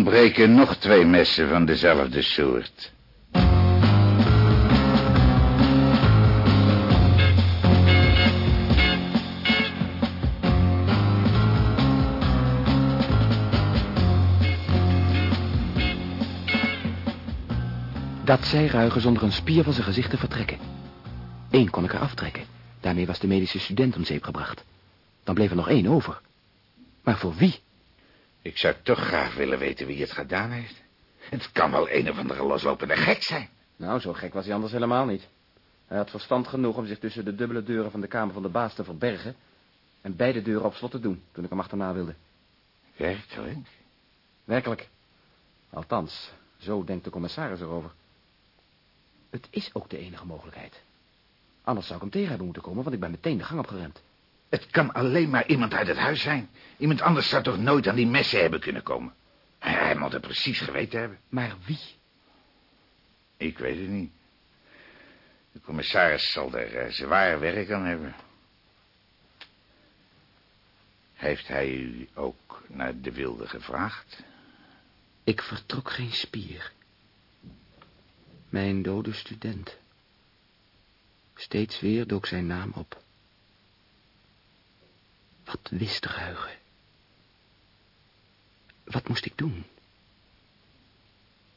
ontbreken nog twee messen van dezelfde soort. Dat zei Ruigen zonder een spier van zijn gezicht te vertrekken. Eén kon ik er aftrekken. Daarmee was de medische student om zeep gebracht. Dan bleef er nog één over. Maar voor wie? Ik zou toch graag willen weten wie het gedaan heeft. Het kan wel een of andere loslopende gek zijn. Nou, zo gek was hij anders helemaal niet. Hij had verstand genoeg om zich tussen de dubbele deuren van de kamer van de baas te verbergen... en beide deuren op slot te doen toen ik hem achterna wilde. Werkelijk? Werkelijk. Althans, zo denkt de commissaris erover. Het is ook de enige mogelijkheid. Anders zou ik hem tegen hebben moeten komen, want ik ben meteen de gang opgerend. Het kan alleen maar iemand uit het huis zijn. Iemand anders zou toch nooit aan die messen hebben kunnen komen. Hij moet het precies geweten hebben. Maar wie? Ik weet het niet. De commissaris zal er uh, zwaar werk aan hebben. Heeft hij u ook naar de wilde gevraagd? Ik vertrok geen spier. Mijn dode student. Steeds weer dook zijn naam op. Wat wist Ruigen? Wat moest ik doen?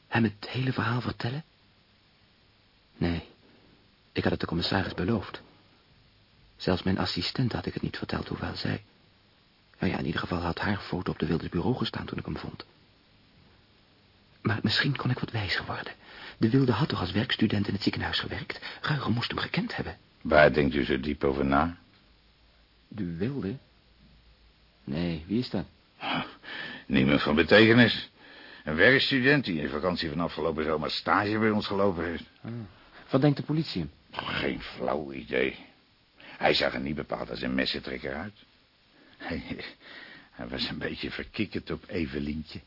Hem het hele verhaal vertellen? Nee, ik had het de commissaris beloofd. Zelfs mijn assistent had ik het niet verteld, hoewel zij... Nou ja, in ieder geval had haar foto op de Wilders bureau gestaan toen ik hem vond. Maar misschien kon ik wat wijzer worden. De Wilde had toch als werkstudent in het ziekenhuis gewerkt? Ruiger moest hem gekend hebben. Waar denkt u zo diep over na? De Wilde? Nee, wie is dat? Niemand van betekenis. Een werkstudent die in vakantie van afgelopen zomer stage bij ons gelopen heeft. Ah. Wat denkt de politie? Geen flauw idee. Hij zag er niet bepaald als een messentrekker uit. Hij, hij was een beetje verkikkerd op Evelientje.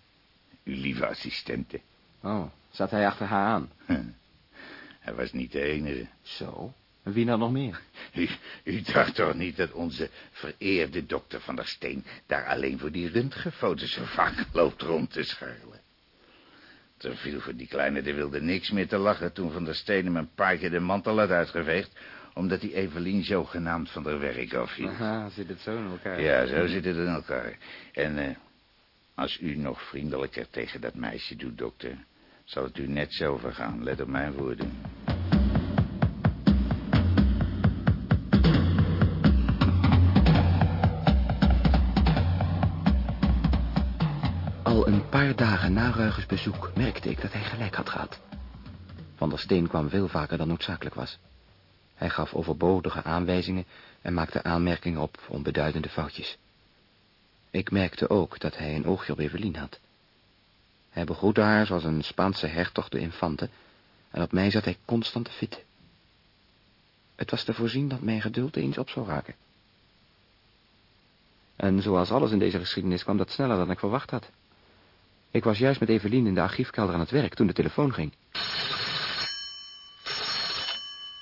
Uw lieve assistente. Oh, zat hij achter haar aan? Hij was niet de enige. Zo? En wie nou nog meer? U, u dacht toch niet dat onze vereerde dokter Van der Steen... daar alleen voor die röntgenfoto's zo vaak loopt rond te schuilen? Er viel voor die kleine de wilde niks meer te lachen... toen Van der Steen hem een paar keer de mantel had uitgeveegd... omdat die Evelien zogenaamd van haar werk afviel. Aha, zit het zo in elkaar? Ja, zo zit het in elkaar. En uh, als u nog vriendelijker tegen dat meisje doet, dokter... zal het u net zo vergaan. Let op mijn woorden. Na bezoek merkte ik dat hij gelijk had gehad. Van der Steen kwam veel vaker dan noodzakelijk was. Hij gaf overbodige aanwijzingen en maakte aanmerkingen op onbeduidende foutjes. Ik merkte ook dat hij een oogje op Evelien had. Hij begroette haar zoals een Spaanse hertog de infante, en op mij zat hij constant te fitten. Het was te voorzien dat mijn geduld eens op zou raken. En zoals alles in deze geschiedenis kwam dat sneller dan ik verwacht had. Ik was juist met Evelien in de archiefkelder aan het werk toen de telefoon ging.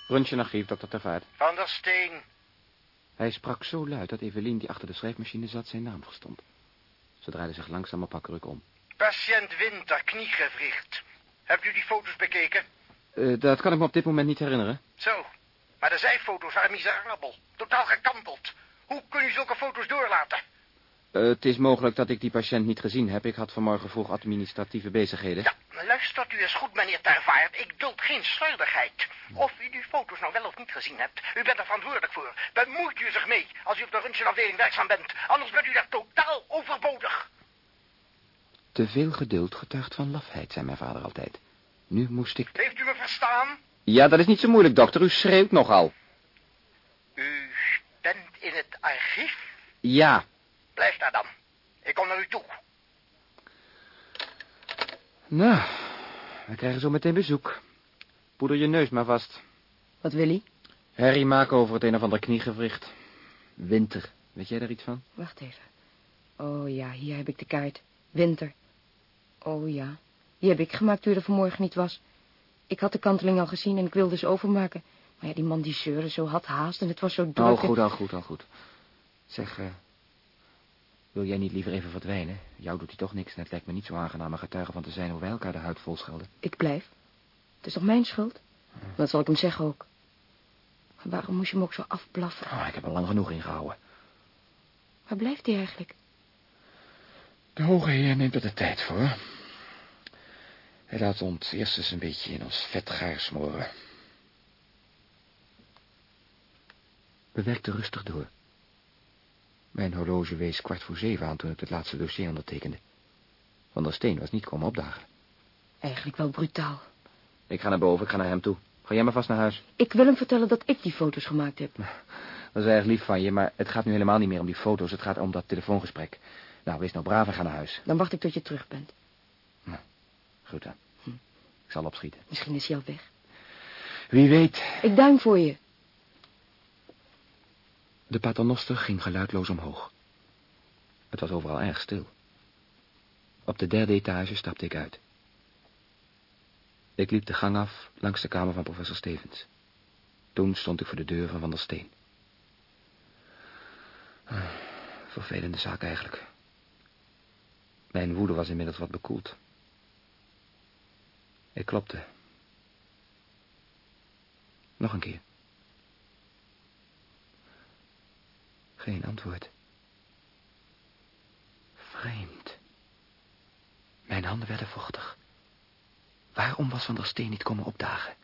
Röntgen archief, dokter Tervaart. Van der Steen. Hij sprak zo luid dat Evelien, die achter de schrijfmachine zat, zijn naam verstond. Ze draaide zich langzaam op haar kruk om. Patiënt Winter, kniegewricht. Hebt u die foto's bekeken? Uh, dat kan ik me op dit moment niet herinneren. Zo, maar de zijfoto's waren miserabel. Totaal gekanteld. Hoe kun u zulke foto's doorlaten? Uh, het is mogelijk dat ik die patiënt niet gezien heb. Ik had vanmorgen vroeg administratieve bezigheden. Ja, luistert u eens goed, meneer Tervaart. Ik duld geen slordigheid. Of u die foto's nou wel of niet gezien hebt, u bent er verantwoordelijk voor. Bemoeit u zich mee als u op de röntgenafdeling werkzaam bent. Anders bent u daar totaal overbodig. Te veel geduld getuigt van lafheid, zei mijn vader altijd. Nu moest ik... Heeft u me verstaan? Ja, dat is niet zo moeilijk, dokter. U schreeuwt nogal. U bent in het archief? Ja. Blijf daar dan. Ik kom naar u toe. Nou, we krijgen zo meteen bezoek. Poeder je neus maar vast. Wat wil hij? Harry maken over het een of ander kniegewricht. Winter. Weet jij daar iets van? Wacht even. Oh ja, hier heb ik de kaart. Winter. Oh ja, die heb ik gemaakt toen er vanmorgen niet was. Ik had de kanteling al gezien en ik wilde ze overmaken. Maar ja, die man die zeurde zo had haast en het was zo druk. Al goed, al goed, al goed. Zeg, uh, Wil jij niet liever even verdwijnen? Jou doet hij toch niks en het lijkt me niet zo aangenaam een getuige van te zijn hoe wij elkaar de huid vol schelden. Ik blijf. Het is toch mijn schuld? Dat zal ik hem zeggen ook. Waarom moest je hem ook zo afblaffen? Oh, ik heb er lang genoeg ingehouden. Waar blijft hij eigenlijk? De hoge heer neemt er de tijd voor. Hij laat ons eerst eens een beetje in ons vet gaar smoren. We werkten rustig door. Mijn horloge wees kwart voor zeven aan toen ik het laatste dossier ondertekende. Van der Steen was niet komen opdagen. Eigenlijk wel brutaal. Ik ga naar boven, ik ga naar hem toe. Ga jij maar vast naar huis. Ik wil hem vertellen dat ik die foto's gemaakt heb. Dat is erg lief van je, maar het gaat nu helemaal niet meer om die foto's. Het gaat om dat telefoongesprek. Nou, wees nou braaf en ga naar huis. Dan wacht ik tot je terug bent. Goed dan. Ik zal opschieten. Misschien is hij al weg. Wie weet. Ik duim voor je. De paternoster ging geluidloos omhoog. Het was overal erg stil. Op de derde etage stapte ik uit. Ik liep de gang af langs de kamer van professor Stevens. Toen stond ik voor de deur van Van der Steen. Vervelende zaak eigenlijk. Mijn woede was inmiddels wat bekoeld. Ik klopte. Nog een keer. Geen antwoord. Vreemd. Mijn handen werden vochtig. Waarom was Van der Steen niet komen opdagen?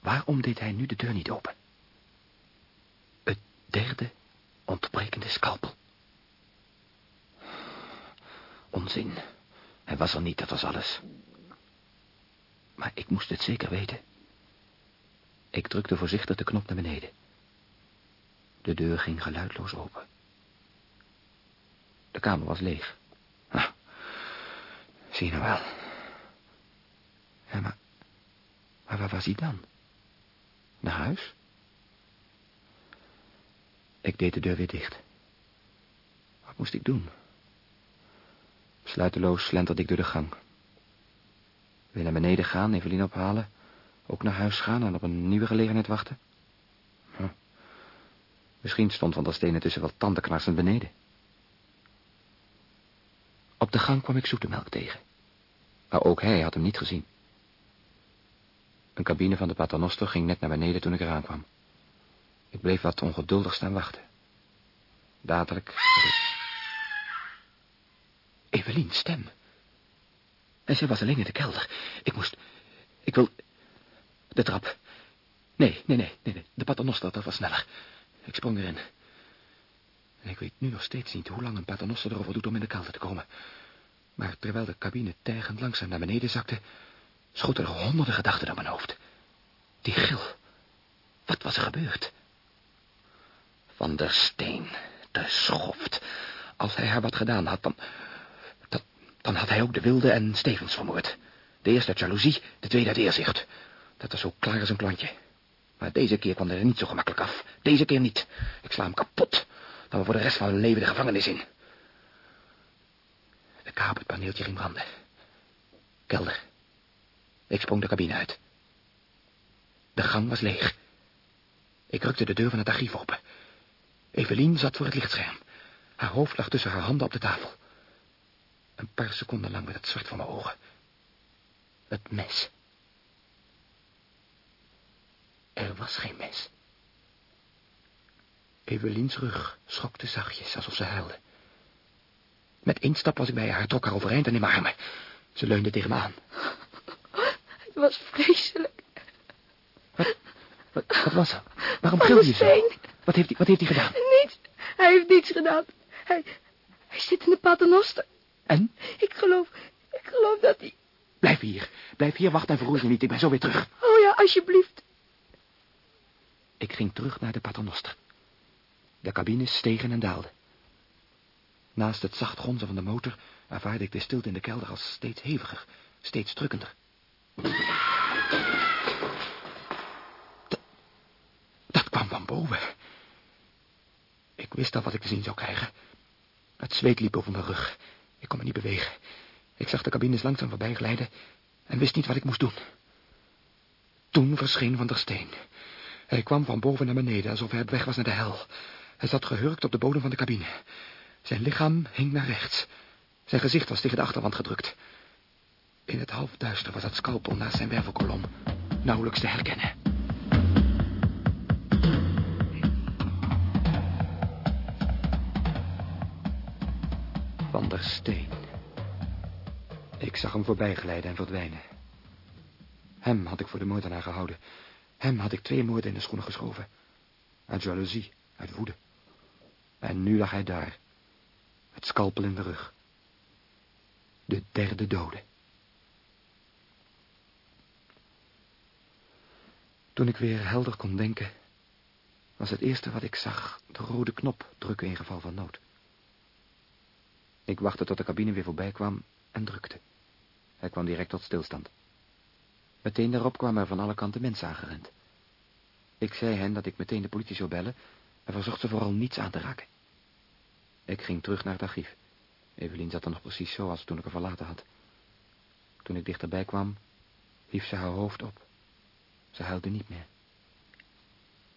Waarom deed hij nu de deur niet open? Het derde ontbrekende scalpel. Onzin. Hij was er niet, dat was alles. Maar ik moest het zeker weten. Ik drukte voorzichtig de knop naar beneden. De deur ging geluidloos open. De kamer was leeg. Ah, zie je nou wel. Ja, maar, maar waar was hij dan? Naar huis? Ik deed de deur weer dicht. Wat moest ik doen? Sluiteloos slenterde ik door de gang. Weer naar beneden gaan, Evelien ophalen. Ook naar huis gaan en op een nieuwe gelegenheid wachten. Misschien stond Van der Stenen tussen wat tandenknarsend beneden. Op de gang kwam ik zoetemelk tegen. Maar ook hij had hem niet gezien. Een cabine van de paternoster ging net naar beneden toen ik eraan kwam. Ik bleef wat ongeduldig staan wachten. Dadelijk... Evelien, stem. En zij was alleen in de kelder. Ik moest... Ik wil... De trap. Nee, nee, nee, nee, nee. De paternoster, dat was sneller. Ik sprong erin. En ik weet nu nog steeds niet hoe lang een paternoster erover doet om in de kelder te komen. Maar terwijl de cabine tergend langzaam naar beneden zakte... schoten er honderden gedachten door mijn hoofd. Die gil. Wat was er gebeurd? Van der Steen, de schoft. Als hij haar wat gedaan had, dan... dan, dan had hij ook de wilde en Stevens vermoord. De eerste uit jaloezie, de tweede uit eerzicht. Dat was zo klaar als een klontje. Maar deze keer kwam hij er niet zo gemakkelijk af. Deze keer niet. Ik sla hem kapot. Dan we voor de rest van hun leven de gevangenis in. De het paneeltje ging branden. Kelder. Ik sprong de cabine uit. De gang was leeg. Ik rukte de deur van het archief open. Evelien zat voor het lichtscherm. Haar hoofd lag tussen haar handen op de tafel. Een paar seconden lang werd het zwart voor mijn ogen. Het mes. Er was geen mes. Eveliens rug schokte zachtjes, alsof ze huilde. Met één stap was ik bij haar, trok haar overeind en in mijn armen. Ze leunde tegen me aan. Het was vreselijk. Wat, wat, wat was er? Waarom gilde je zo? Wat heeft, hij, wat heeft hij gedaan? Niets. Hij heeft niets gedaan. Hij, hij zit in de paternoster. En? Ik geloof, ik geloof dat hij... Blijf hier. Blijf hier, wacht en verroer je niet. Ik ben zo weer terug. Oh ja, alsjeblieft. Ik ging terug naar de paternoster. De cabines stegen en daalden. Naast het zacht gonzen van de motor ervaarde ik de stilte in de kelder als steeds heviger, steeds drukkender. Dat, dat kwam van boven. Ik wist al wat ik te zien zou krijgen. Het zweet liep over mijn rug. Ik kon me niet bewegen. Ik zag de cabines langzaam voorbij glijden en wist niet wat ik moest doen. Toen verscheen Van der Steen. Hij kwam van boven naar beneden, alsof hij op weg was naar de hel. Hij zat gehurkt op de bodem van de cabine. Zijn lichaam hing naar rechts. Zijn gezicht was tegen de achterwand gedrukt. In het halfduister was het scalpel naast zijn wervelkolom. Nauwelijks te herkennen. Van der Steen. Ik zag hem voorbij glijden en verdwijnen. Hem had ik voor de moordenaar gehouden. Hem had ik twee moorden in de schoenen geschoven. Uit jaloezie, uit woede. En nu lag hij daar. Het scalpel in de rug. De derde dode. Toen ik weer helder kon denken, was het eerste wat ik zag de rode knop drukken in geval van nood. Ik wachtte tot de cabine weer voorbij kwam en drukte. Hij kwam direct tot stilstand. Meteen daarop kwamen er van alle kanten mensen aangerend. Ik zei hen dat ik meteen de politie zou bellen en verzocht ze vooral niets aan te raken. Ik ging terug naar het archief. Evelien zat er nog precies zo als toen ik haar verlaten had. Toen ik dichterbij kwam, hief ze haar hoofd op. Ze huilde niet meer.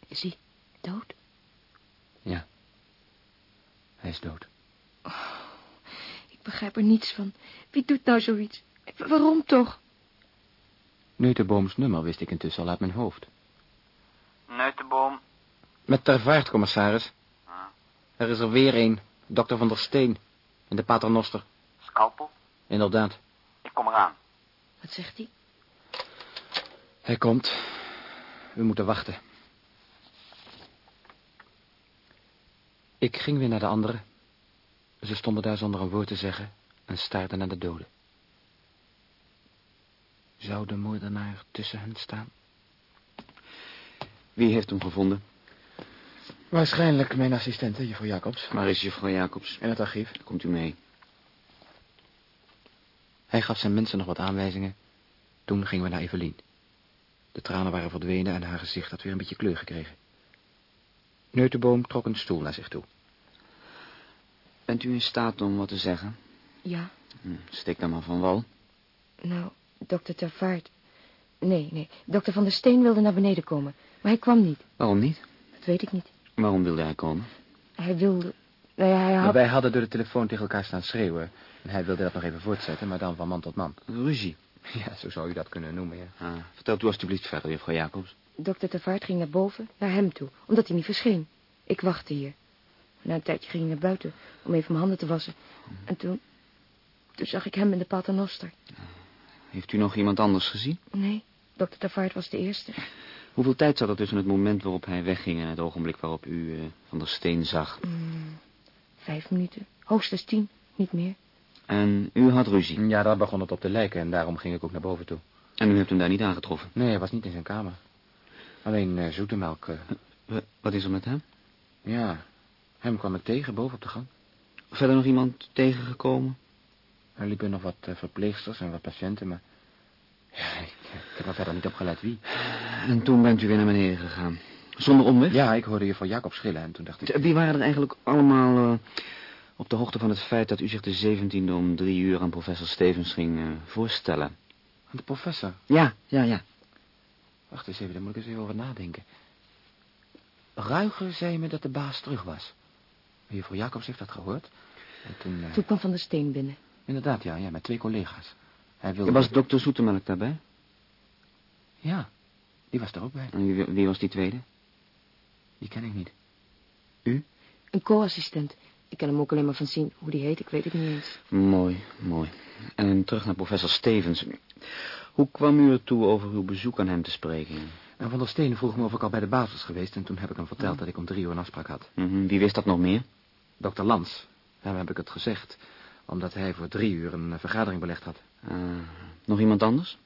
Is hij dood? Ja. Hij is dood. Ik begrijp er niets van. Wie doet nou zoiets? Waarom toch? Neutenbooms nummer wist ik intussen al uit mijn hoofd. Neutenboom. Met ter vaart, commissaris. Er is er weer een. Dokter van der Steen. In de paternoster. Scalpel. Inderdaad. Ik kom eraan. Wat zegt hij? Hij komt. We moeten wachten. Ik ging weer naar de anderen. Ze stonden daar zonder een woord te zeggen en staarden naar de doden. Zou de moordenaar tussen hen staan? Wie heeft hem gevonden? Waarschijnlijk mijn assistente, juffrouw Jacobs. Waar is juffrouw Jacobs? In het archief. Komt u mee? Hij gaf zijn mensen nog wat aanwijzingen. Toen gingen we naar Evelien. De tranen waren verdwenen en haar gezicht had weer een beetje kleur gekregen. Neutenboom trok een stoel naar zich toe. Bent u in staat om wat te zeggen? Ja, Hm, steek dan maar van wal. nou, dokter Tervaart. Nee, nee, dokter Van der Steen wilde naar beneden komen. Maar hij kwam niet. Waarom niet? Dat weet ik niet. Waarom wilde hij komen? Hij wilde... Nou ja, hij had... Wij hadden door de telefoon tegen elkaar staan schreeuwen. En hij wilde dat nog even voortzetten, maar dan van man tot man. Ruzie. Ja, zo zou u dat kunnen noemen, ja. Ah, vertelt u alstublieft verder, juffrouw Jacobs. Dokter Tervaart ging naar boven, naar hem toe, omdat hij niet verscheen. Ik wachtte hier. Na een tijdje ging ik naar buiten om even mijn handen te wassen. En toen... Toen zag ik hem in de paternoster. Heeft u nog iemand anders gezien? Nee, dokter Tervaart was de eerste. Hoeveel tijd zat er tussen het moment waarop hij wegging en het ogenblik waarop u eh, Van der Steen zag? Hmm, vijf minuten, hoogstens tien, niet meer. En u had ruzie. Ja, daar begon het op te lijken en daarom ging ik ook naar boven toe. En u hebt hem daar niet aangetroffen. Nee, hij was niet in zijn kamer. Alleen eh, zoete melk. eh, Wat is er met hem? ja, hem kwam ik tegen boven op de gang. Verder nog iemand tegengekomen? Er liepen nog wat eh, verpleegsters en wat patiënten, maar... Ja, ik, ik heb er verder niet op gelet wie. En toen bent u weer naar beneden gegaan. Zonder omweg? Ja, ik hoorde juffrouw Jacob schillen en toen dacht ik... Wie waren er eigenlijk allemaal eh, op de hoogte van het feit dat u zich de 17e om drie uur aan professor Stevens ging eh, voorstellen? De professor. Ja, ja, ja. Wacht eens even, daar moet ik eens even over nadenken. Ruiger zei me dat de baas terug was. Juffrouw Jacobs heeft dat gehoord. En toen... eh, Toen kwam Van der Steen binnen. Inderdaad, ja, ja, met twee collega's. Hij wilde... Was dokter Zoetemelk daarbij? Ja, die was er ook bij. En wie, wie was die tweede? Die ken ik niet. Een co-assistent. Ik ken hem ook alleen maar van zien. Hoe die heet, ik weet het niet eens. Mooi, mooi. En terug naar professor Stevens. Hoe kwam u ertoe over uw bezoek aan hem te spreken? En Van der Steen vroeg me of ik al bij de baas was geweest... en toen heb ik hem verteld dat ik om drie uur een afspraak had. Mhm, Wie wist dat nog meer? Dokter Lans, hem heb ik het gezegd... omdat hij voor drie uur een eh, vergadering belegd had. Eh, nog iemand anders?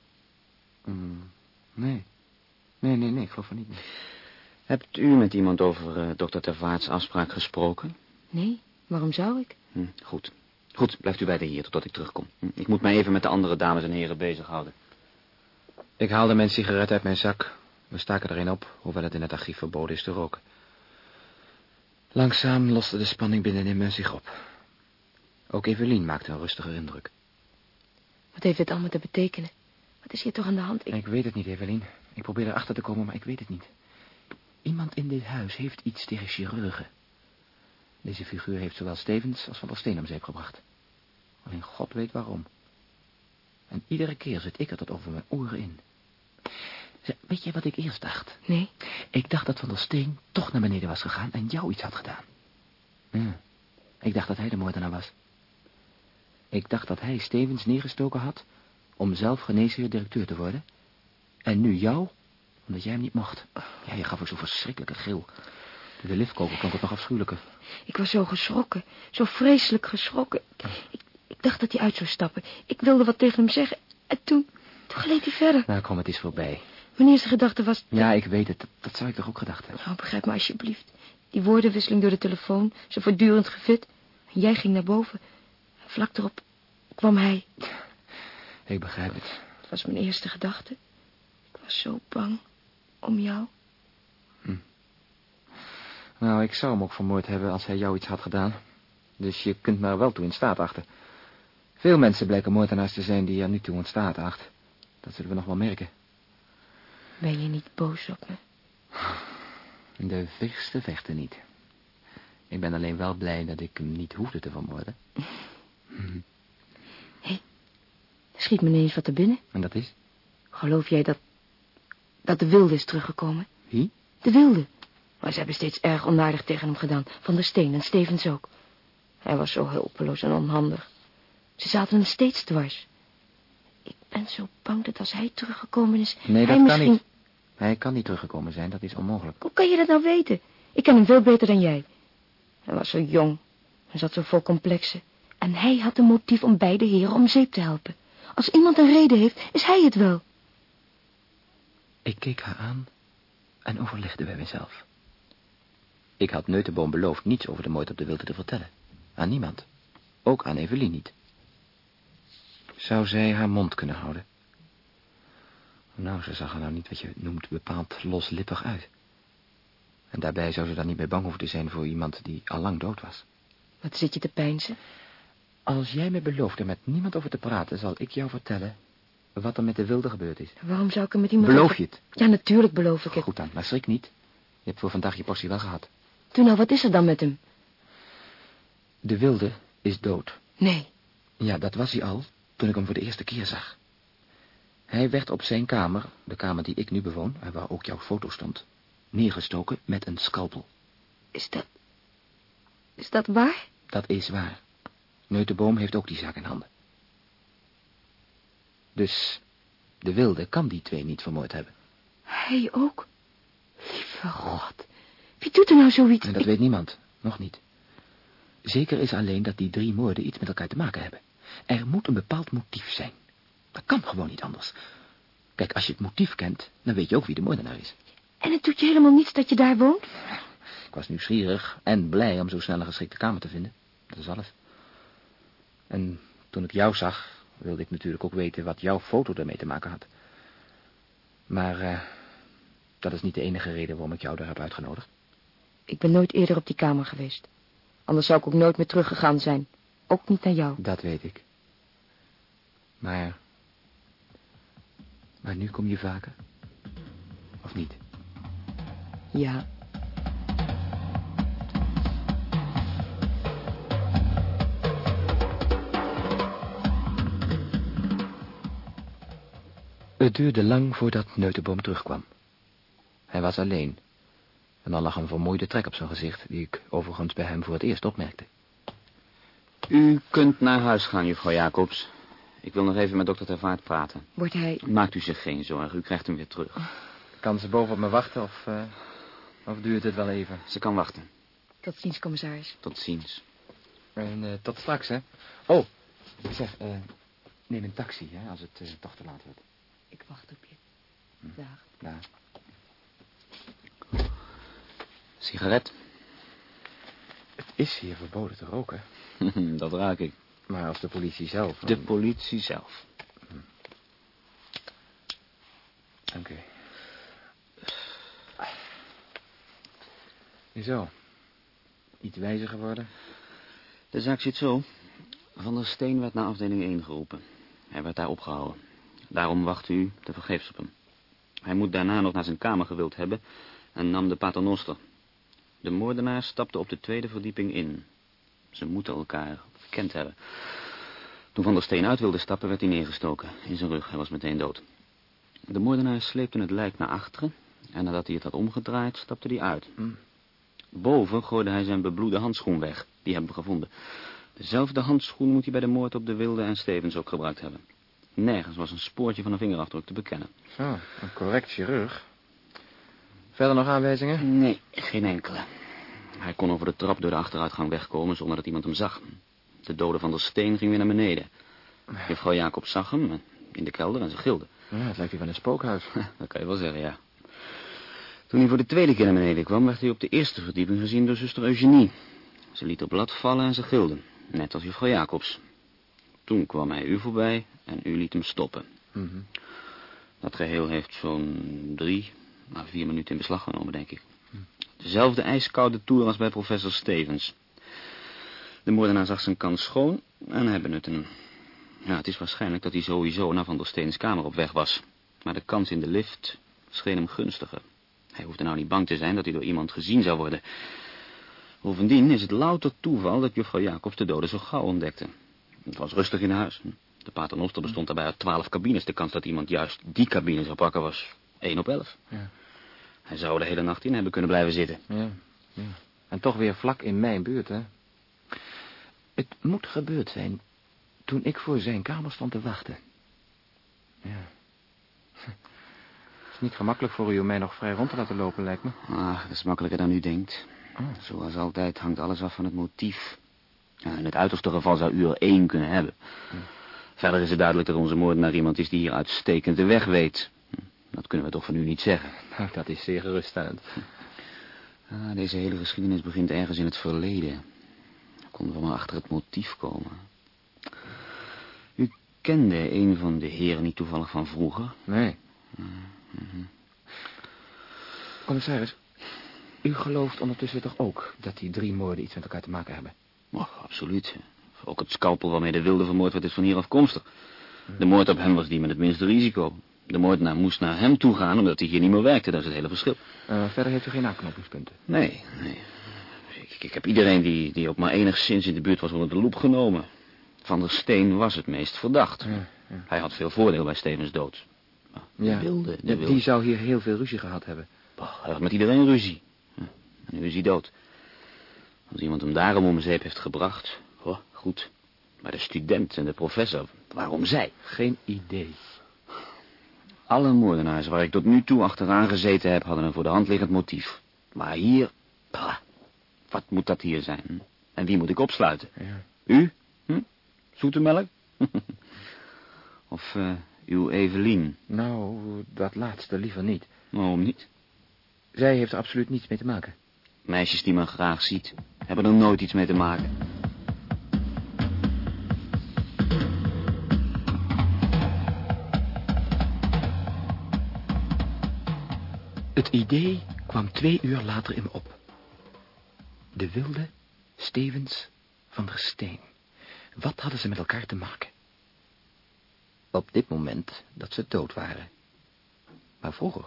Mm, nee. Nee, nee, nee, ik geloof van niet. Hebt u met iemand over eh, dokter Tervaarts afspraak gesproken? Nee, waarom zou ik? Hm, goed. Goed, blijft u beiden hier totdat ik terugkom. Hm, Ik moet mij even met de andere dames en heren bezighouden. Ik haalde mijn sigaret uit mijn zak. We staken er een op, hoewel het in het archief verboden is te roken. Langzaam loste de spanning binnenin me zich op. Ook Evelien maakte een rustiger indruk. Wat heeft dit allemaal te betekenen? Wat is hier toch aan de hand? Ik... Ik weet het niet, Evelien. Ik probeer erachter te komen, maar ik weet het niet. Iemand in dit huis heeft iets tegen chirurgen. Deze figuur heeft zowel Stevens als Van der Steen om zeep gebracht. Alleen God weet waarom. En iedere keer zit ik er tot over mijn oren in. Weet je wat ik eerst dacht? Nee? Ik dacht dat Van der Steen toch naar beneden was gegaan en jou iets had gedaan. Ja, ik dacht dat hij de moordenaar was. Ik dacht dat hij Stevens neergestoken had om zelf geneesheer directeur te worden. En nu jou, omdat jij hem niet mocht. Ja, je gaf ook zo'n verschrikkelijke gil. Door de liftkoker klonk het nog afschuwelijker. Ik was zo geschrokken. Zo vreselijk geschrokken. Ik, ik dacht dat hij uit zou stappen. Ik wilde wat tegen hem zeggen. En toen, toen gleed hij verder. Nou, kom, het is voorbij. Mijn eerste gedachte was... Ja, ik weet het. Dat, zou ik toch ook gedacht hebben. Oh, begrijp me alsjeblieft. Die woordenwisseling door de telefoon, zo voortdurend gefit. En jij ging naar boven. Vlak erop kwam hij. Ik begrijp het. Het was mijn eerste gedachte. Ik was zo bang om jou. Nou, ik zou hem ook vermoord hebben als hij jou iets had gedaan. Dus je kunt me er wel toe in staat achten. Veel mensen blijken moordenaars te zijn die er niet toe in staat acht. Dat zullen we nog wel merken. Ben je niet boos op me? De verste vechten niet. Ik ben alleen wel blij dat ik hem niet hoefde te vermoorden. Er schiet me ineens wat te binnen. En dat is? Geloof jij dat... dat de wilde is teruggekomen? Wie? De wilde. Maar ze hebben steeds erg onaardig tegen hem gedaan. Van der Steen en Stevens ook. Hij was zo hulpeloos en onhandig. Ze zaten hem steeds dwars. Ik ben zo bang dat als hij teruggekomen is... Nee, dat hij kan misschien... niet. Hij kan niet teruggekomen zijn, dat is onmogelijk. Hoe kan je dat nou weten? Ik ken hem veel beter dan jij. Hij was zo jong. Hij zat zo vol complexen. En hij had een motief om beide heren om zeep te helpen. Als iemand een reden heeft, is hij het wel. Ik keek haar aan en overlegde bij mezelf. Ik had Neutenboom beloofd niets over de moord op de wilde te vertellen. Aan niemand. Ook aan Evelien niet. Zou zij haar mond kunnen houden? Nou, ze zag er nou niet wat je noemt bepaald loslippig uit. En daarbij zou ze dan niet meer bang hoeven te zijn voor iemand die al lang dood was. Wat zit je te peinzen? Als jij me belooft er met niemand over te praten, zal ik jou vertellen wat er met de wilde gebeurd is. Waarom zou ik er met iemand... Beloof over- je het? Ja, natuurlijk beloof ik het. Goed dan, maar schrik niet. Je hebt voor vandaag je portie wel gehad. Toen nou, wat is er dan met hem? De wilde is dood. Nee. Ja, dat was hij al toen ik hem voor de eerste keer zag. Hij werd op zijn kamer, de kamer die ik nu bewoon, en waar ook jouw foto stond, neergestoken met een scalpel. Is dat... Is dat waar? Dat is waar. Neutenboom heeft ook die zaak in handen. Dus de wilde kan die twee niet vermoord hebben. Hij ook? Lieve God. Wie doet er nou zoiets? En dat weet niemand, nog niet. Zeker is alleen dat die drie moorden iets met elkaar te maken hebben. Er moet een bepaald motief zijn. Dat kan gewoon niet anders. Kijk, als je het motief kent, dan weet je ook wie de moordenaar is. En het doet je helemaal niets dat je daar woont? Ik was nieuwsgierig en blij om zo snel een geschikte kamer te vinden. Dat is alles. En toen ik jou zag, wilde ik natuurlijk ook weten wat jouw foto ermee te maken had. Maar eh, dat is niet de enige reden waarom ik jou daar heb uitgenodigd. Ik ben nooit eerder op die kamer geweest. Anders zou ik ook nooit meer teruggegaan zijn. Ook niet naar jou. Dat weet ik. Maar... Maar nu kom je vaker? Of niet? Ja. Het duurde lang voordat Neutenboom terugkwam. Hij was alleen. En dan lag een vermoeide trek op zijn gezicht... die ik overigens bij hem voor het eerst opmerkte. U kunt naar huis gaan, juffrouw Jacobs. Ik wil nog even met dokter Tervaart praten. Wordt hij... Maakt u zich geen zorgen, u krijgt hem weer terug. Kan ze boven op me wachten of, eh, of duurt het wel even? Ze kan wachten. Tot ziens, commissaris. Tot ziens. En eh, tot straks, hè? Oh, zeg, eh, neem een taxi, hè, als het toch te laat wordt. Ik wacht op je. Dag. Ja. Sigaret? Het is hier verboden te roken. Dat raak ik. Maar als de politie zelf... De politie zelf. Dank u. Zo. Iets wijzer geworden? De zaak zit zo. Van der Steen werd naar afdeling 1 geroepen. Hij werd daar opgehouden. Daarom wachtte u te vergeefs op hem. Hij moet daarna nog naar zijn kamer gewild hebben en nam de paternoster. De moordenaar stapte op de tweede verdieping in. Ze moeten elkaar gekend hebben. Toen Van der Steen uit wilde stappen, werd hij neergestoken. In zijn rug, hij was meteen dood. De moordenaar sleepte het lijk naar achteren... en nadat hij het had omgedraaid, stapte hij uit. Hm. Boven gooide hij zijn bebloede handschoen weg. Die hebben we gevonden. Dezelfde handschoen moet hij bij de moord op de Wilde en Stevens ook gebruikt hebben. Nergens was een spoortje van een vingerafdruk te bekennen. Zo, een correct chirurg. Verder nog aanwijzingen? Nee, geen enkele. Hij kon over de trap door de achteruitgang wegkomen zonder dat iemand hem zag. De dode van der Steen ging weer naar beneden. Juffrouw Jacob zag hem in de kelder en ze gilde. Ja, het lijkt hier wel een spookhuis. Dat kan je wel zeggen, ja. Toen hij voor de tweede keer naar beneden kwam, werd hij op de eerste verdieping gezien door zuster Eugenie. Ze liet op blad vallen en ze gilde, net als juffrouw Jacobs. Toen kwam hij u voorbij en u liet hem stoppen. Mhm. Dat geheel heeft zo'n drie, nou vier minuten in beslag genomen, denk ik. Dezelfde ijskoude toer als bij professor Stevens. De moordenaar zag zijn kans schoon en hij benutte hem. Ja, het is waarschijnlijk dat hij sowieso naar Van der Steens kamer op weg was. Maar de kans in de lift scheen hem gunstiger. Hij hoefde nou niet bang te zijn dat hij door iemand gezien zou worden. Bovendien is het louter toeval dat juffrouw Jacobs de dode zo gauw ontdekte. Het was rustig in huis. De paternoster bestond daarbij uit twaalf cabines. De kans dat iemand juist die cabine zou pakken was 1 op 11. Ja. Hij zou de hele nacht in hebben kunnen blijven zitten. Ja, ja. En toch weer vlak in mijn buurt, hè? Het moet gebeurd zijn toen ik voor zijn kamer stond te wachten. Ja. Het is niet gemakkelijk voor u om mij nog vrij rond te laten lopen, lijkt me. Ah, dat is makkelijker dan u denkt. Oh. Zoals altijd hangt alles af van het motief. Ja, in het uiterste geval zou u er één kunnen hebben. Verder is het duidelijk dat onze moordenaar iemand is die hier uitstekend de weg weet. Dat kunnen we toch van u niet zeggen. Nou, dat is zeer geruststellend. Deze hele geschiedenis begint ergens in het verleden. Konden we maar achter het motief komen. U kende een van de heren niet toevallig van vroeger? Nee. Commissaris, u gelooft ondertussen toch ook dat die drie moorden iets met elkaar te maken hebben? Oh, absoluut. Ook het scalpel waarmee de wilde vermoord werd is van hier afkomstig. De moord op hem was die met het minste risico. De moordenaar moest naar hem toe gaan omdat hij hier niet meer werkte. Dat is het hele verschil. Eh, verder heeft u geen aanknopingspunten. Nee, nee. Ik, ik heb iedereen die, die ook maar enigszins in de buurt was onder de loep genomen. Van der Steen was het meest verdacht. Ja, ja. Hij had veel voordeel bij Stevens dood. Maar De Ja. wilde, de wilde. Die zou hier heel veel ruzie gehad hebben. Bah, hij had met iedereen ruzie. En nu is hij dood. Als iemand hem daarom om zeep heeft gebracht, oh, goed. Maar de student en de professor, waarom zij? Geen idee. Alle moordenaars waar ik tot nu toe achteraan gezeten heb, hadden een voor de hand liggend motief. Maar hier, bah, wat moet dat hier zijn? En wie moet ik opsluiten? Ja. U? Hm? Zoete melk? of eh, uw Evelien? Nou, dat laatste liever niet. Waarom niet? Zij heeft er absoluut niets mee te maken. Meisjes die men graag ziet, hebben er nooit iets mee te maken. Het idee kwam twee uur later in me op. De wilde, Stevens, van der Steen. Wat hadden ze met elkaar te maken? Op dit moment dat ze dood waren. Maar vroeger.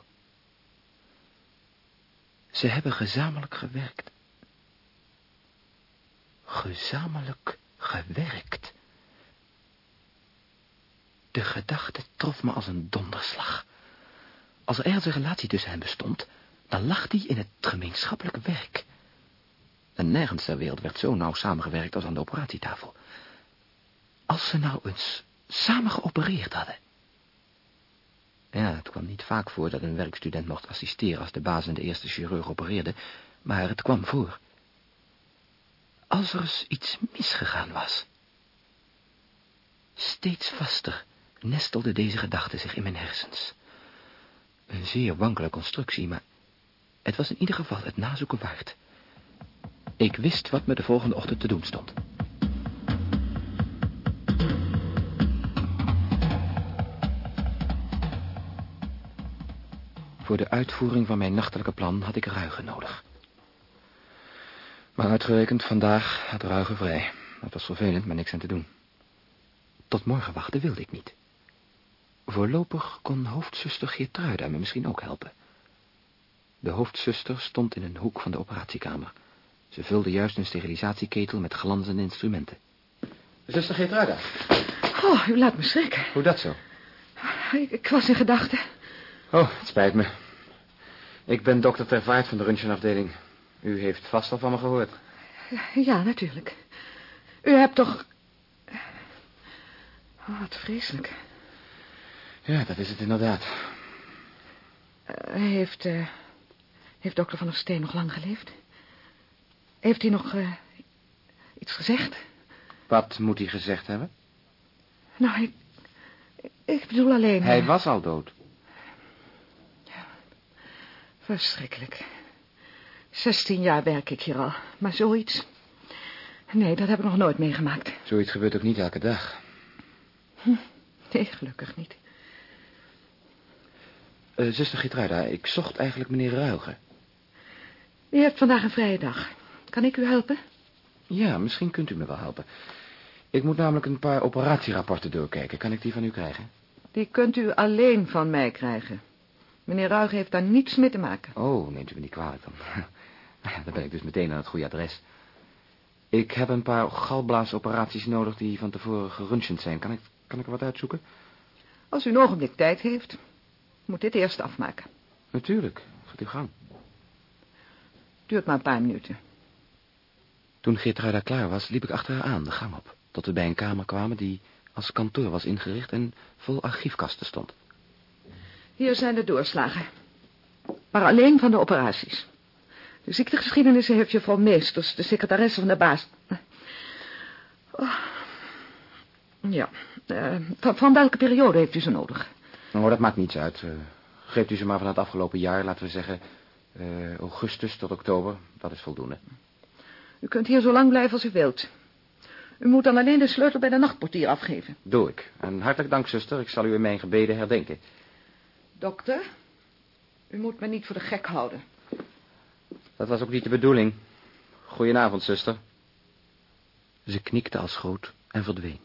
Ze hebben gezamenlijk gewerkt. Gezamenlijk gewerkt. De gedachte trof me als een donderslag. Als er ergens een relatie tussen hen bestond, dan lag die in het gemeenschappelijke werk. En nergens ter wereld werd zo nauw samengewerkt als aan de operatietafel. Als ze nou eens samen geopereerd hadden. Ja, het kwam niet vaak voor dat een werkstudent mocht assisteren als de baas en de eerste chirurg opereerde, maar het kwam voor. Als er eens iets misgegaan was. Steeds vaster nestelde deze gedachte zich in mijn hersens. Een zeer wankele constructie, maar het was in ieder geval het nazoeken waard. Ik wist wat me de volgende ochtend te doen stond. Voor de uitvoering van mijn nachtelijke plan had ik ruigen nodig. Maar uitgerekend vandaag had ruigen vrij. Dat was vervelend, maar niks aan te doen. Tot morgen wachten wilde ik niet. Voorlopig kon hoofdzuster Geertruida me misschien ook helpen. De hoofdzuster stond in een hoek van de operatiekamer. Ze vulde juist een sterilisatieketel met glanzende instrumenten. Zuster Geertruida. Oh, u laat me schrikken. Hoe dat zo? Ik, ik was in gedachten. Oh, het spijt me. Ik ben dokter Tervaart van de röntgenafdeling. U heeft vast al van me gehoord. Ja, natuurlijk. U hebt toch... Oh, wat vreselijk. Ja, dat is het inderdaad. Uh, heeft, uh, heeft dokter Van der Steen nog lang geleefd? Heeft hij nog uh, iets gezegd? Wat moet hij gezegd hebben? Nou, ik, ik bedoel alleen... Hij was al dood. Ja, verschrikkelijk. Zestien jaar werk ik hier al, maar zoiets... Nee, dat heb ik nog nooit meegemaakt. Zoiets gebeurt ook niet elke dag. Hm, nee, gelukkig niet. Uh, zuster Gitruida, ik zocht eigenlijk meneer Ruigen. U hebt vandaag een vrije dag. Kan ik u helpen? Ja, misschien kunt u me wel helpen. Ik moet namelijk een paar operatierapporten doorkijken. Kan ik die van u krijgen? Die kunt u alleen van mij krijgen. Meneer Ruigen heeft daar niets mee te maken. Oh, neemt u me niet kwalijk dan. Dan ben ik dus meteen aan het goede adres. Ik heb een paar galblaasoperaties nodig die van tevoren geröntgend zijn. Kan ik, kan ik er wat uitzoeken? Als u een ogenblik tijd heeft, moet dit eerst afmaken. Natuurlijk, gaat uw gang. Duurt maar een paar minuten. Toen Geertruida klaar was, liep ik achter haar aan, de gang op. Tot we bij een kamer kwamen die als kantoor was ingericht en vol archiefkasten stond. Hier zijn de doorslagen. Maar alleen van de operaties. De ziektegeschiedenis heeft je van Meesters, de secretaresse van de baas. Oh. Ja, uh, van, van, welke periode heeft u ze nodig? Nou, dat maakt niets uit. Uh, geeft u ze maar van het afgelopen jaar, laten we zeggen... Uh, augustus tot oktober, dat is voldoende. U kunt hier zo lang blijven als u wilt. U moet dan alleen de sleutel bij de nachtportier afgeven. Doe ik. En hartelijk dank, zuster. Ik zal u in mijn gebeden herdenken. Dokter, u moet me niet voor de gek houden. Dat was ook niet de bedoeling. Goedenavond, zuster. Ze knikte als groot en verdween.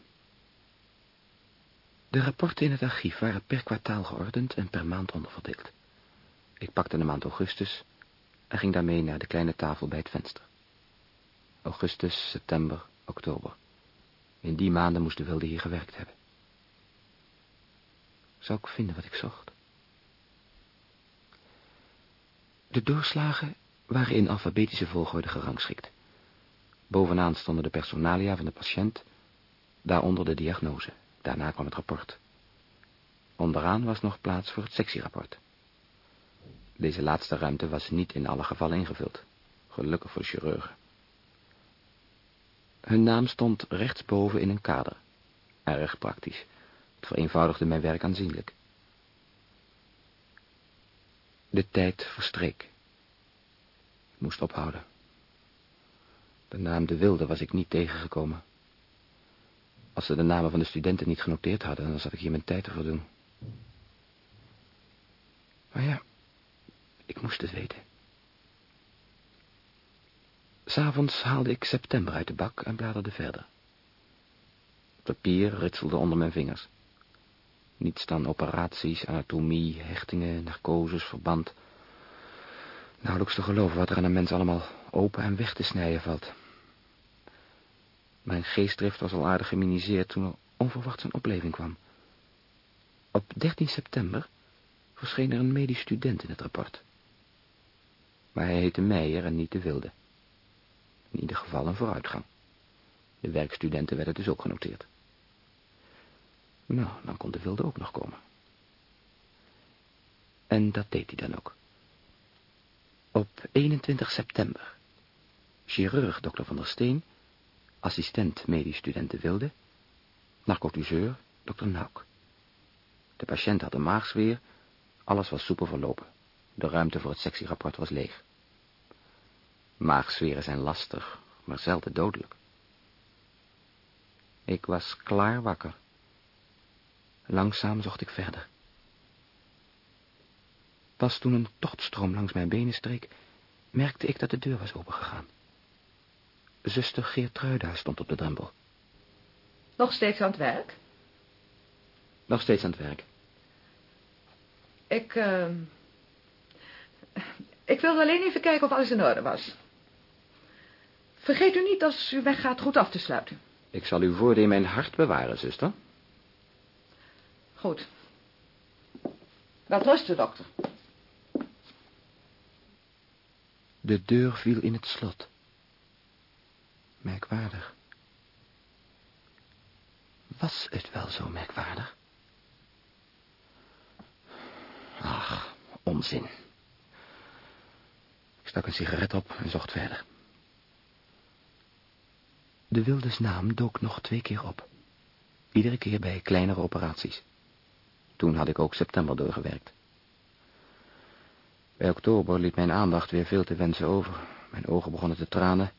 De rapporten in het archief waren per kwartaal geordend en per maand onderverdeeld. Ik pakte de maand augustus en ging daarmee naar de kleine tafel bij het venster. Augustus, september, oktober. In die maanden moest de wilde hier gewerkt hebben. Zou ik vinden wat ik zocht? De doorslagen waren in alfabetische volgorde gerangschikt. Bovenaan stonden de personalia van de patiënt, daaronder de diagnose. Daarna kwam het rapport. Onderaan was nog plaats voor het sectierapport. Deze laatste ruimte was niet in alle gevallen ingevuld. Gelukkig voor de chirurgen. Hun naam stond rechtsboven in een kader. Erg praktisch. Het vereenvoudigde mijn werk aanzienlijk. De tijd verstreek. Moest ophouden. De naam De Wilde was ik niet tegengekomen. Als ze de namen van de studenten niet genoteerd hadden, dan zat ik hier mijn tijd te verdoen. Maar ja, ik moest het weten. S'avonds haalde ik september uit de bak en bladerde verder. Papier ritselde onder mijn vingers. Niets dan operaties, anatomie, hechtingen, narcoses, verband. Nauwelijks te geloven wat er aan een mens allemaal open en weg te snijden valt. Mijn geestdrift was al aardig geminiseerd toen er onverwachts een opleving kwam. Op 13 september verscheen er een medisch student in het rapport. Maar hij heette Meijer en niet de Wilde. In ieder geval een vooruitgang. De werkstudenten werden dus ook genoteerd. Nou, dan kon de Wilde ook nog komen. En dat deed hij dan ook. Op 21 september. Chirurg dokter Van der Steen, assistent medisch student de Wilde, narcotiseur dokter Nauk. De patiënt had een maagzweer, alles was soepel verlopen. De ruimte voor het sectierapport was leeg. Maagzweren zijn lastig, maar zelden dodelijk. Ik was klaar wakker. Langzaam zocht ik verder. Pas toen een tochtstroom langs mijn benen streek, merkte ik dat de deur was opengegaan. Zuster Geertruida stond op de drempel. Nog steeds aan het werk? Nog steeds aan het werk. Ik, uh, Ik wilde alleen even kijken of alles in orde was. Vergeet u niet als u weggaat goed af te sluiten. Ik zal uw woorden in mijn hart bewaren, zuster. Goed. Wel rusten, dokter. De deur viel in het slot. Merkwaardig. Was het wel zo merkwaardig? Ach, onzin. Ik stak een sigaret op en zocht verder. De wildes naam dook nog twee keer op. Iedere keer bij kleinere operaties. Toen had ik ook september doorgewerkt. Bij oktober liet mijn aandacht weer veel te wensen over. Mijn ogen begonnen te tranen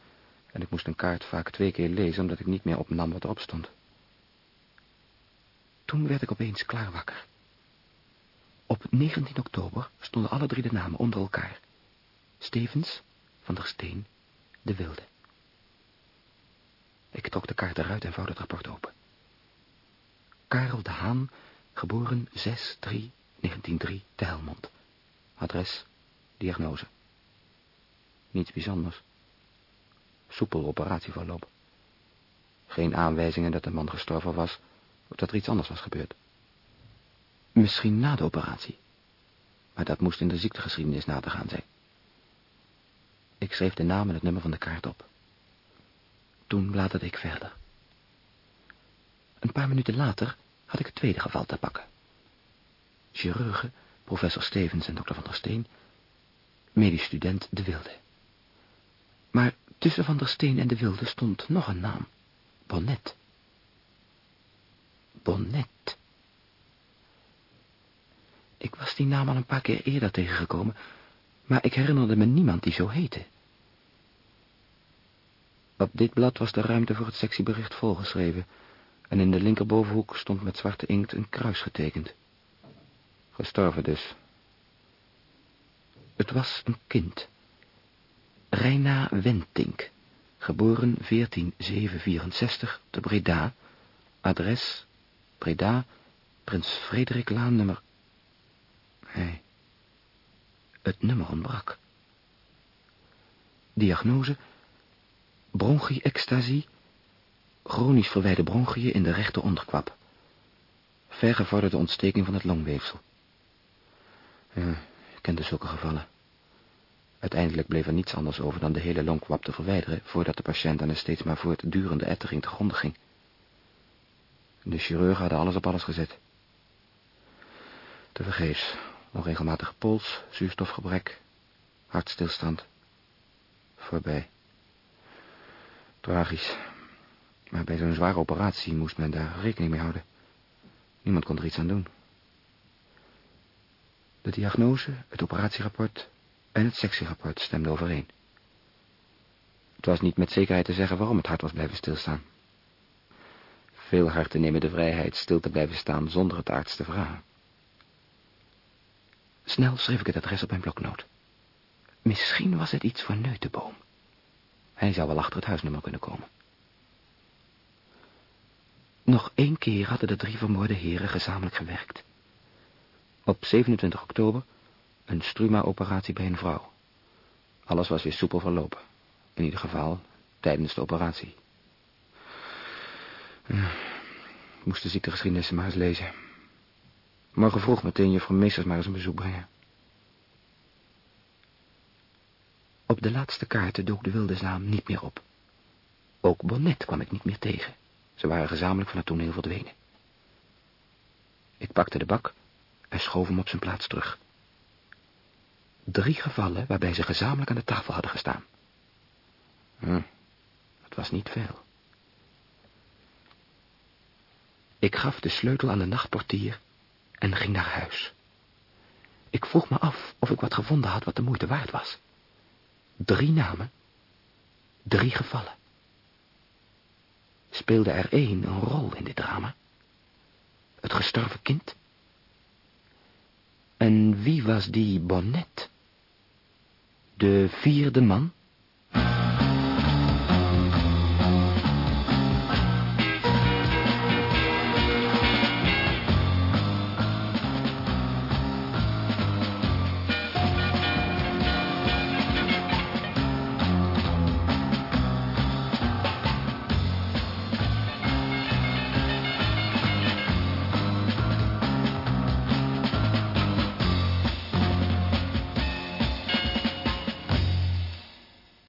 en ik moest een kaart vaak twee keer lezen omdat ik niet meer opnam wat erop stond. Toen werd ik opeens klaar wakker. Op 19 oktober stonden alle drie de namen onder elkaar. Stevens, Van der Steen, De Wilde. Ik trok de kaart eruit en vouwde het rapport open. Karel de Haan, geboren 6-3-1903 te Helmond. Adres, diagnose. Niets bijzonders. Soepel operatieverloop. Geen aanwijzingen dat de man gestorven was of dat er iets anders was gebeurd. Misschien na de operatie. Maar dat moest in de ziektegeschiedenis na te gaan zijn. Ik schreef de naam en het nummer van de kaart op. Toen bladerde ik verder. Een paar minuten later had ik het tweede geval te pakken. Chirurgen, professor Stevens en dokter Van der Steen, medisch student De Wilde. Maar tussen Van der Steen en De Wilde stond nog een naam. Bonnet. Bonnet. Ik was die naam al een paar keer eerder tegengekomen, maar ik herinnerde me niemand die zo heette. Op dit blad was de ruimte voor het sectiebericht volgeschreven, en in de linkerbovenhoek stond met zwarte inkt een kruis getekend. Gestorven dus. Het was een kind. Reina Wentink, geboren 14764 te Breda, adres Breda, Prins Frederik Laan nummer... Nee, het nummer ontbrak. Diagnose, bronchie-extasie, chronisch verwijde bronchiën in de rechter onderkwap. Vergevorderde ontsteking van het longweefsel. Ja, ik kende zulke gevallen. Uiteindelijk bleef er niets anders over dan de hele longkwap te verwijderen... voordat de patiënt aan een steeds maar voortdurende ettering te gronden ging. De chirurgen hadden alles op alles gezet. Tevergeefs. Onregelmatige pols, zuurstofgebrek, hartstilstand. Voorbij. Tragisch. Maar bij zo'n zware operatie moest men daar rekening mee houden. Niemand kon er iets aan doen. De diagnose, het operatierapport en het sectierapport stemden overeen. Het was niet met zekerheid te zeggen waarom het hart was blijven stilstaan. Veel harten nemen de vrijheid stil te blijven staan zonder het arts te vragen. Snel schreef ik het adres op mijn bloknoot. Misschien was het iets voor Neutenboom. Hij zou wel achter het huisnummer kunnen komen. Nog één keer hadden de drie vermoorde heren gezamenlijk gewerkt. Op 27 oktober een struma-operatie bij een vrouw. Alles was weer soepel verlopen. In ieder geval tijdens de operatie. Ik moest de ziektegeschiedenis maar eens lezen. Morgen vroeg meteen juffrouw Meesters maar eens een bezoek brengen. Op de laatste kaarten dook de wilde niet meer op. Ook Bonnet kwam ik niet meer tegen. Ze waren gezamenlijk van het toneel verdwenen. Ik pakte de bak en schoof hem op zijn plaats terug. Drie gevallen waarbij ze gezamenlijk aan de tafel hadden gestaan. Hm, het was niet veel. Ik gaf de sleutel aan de nachtportier en ging naar huis. Ik vroeg me af of ik wat gevonden had wat de moeite waard was. Drie namen, drie gevallen. Speelde er één een rol in dit drama? Het gestorven kind? En wie was die Bonnet? De vierde man?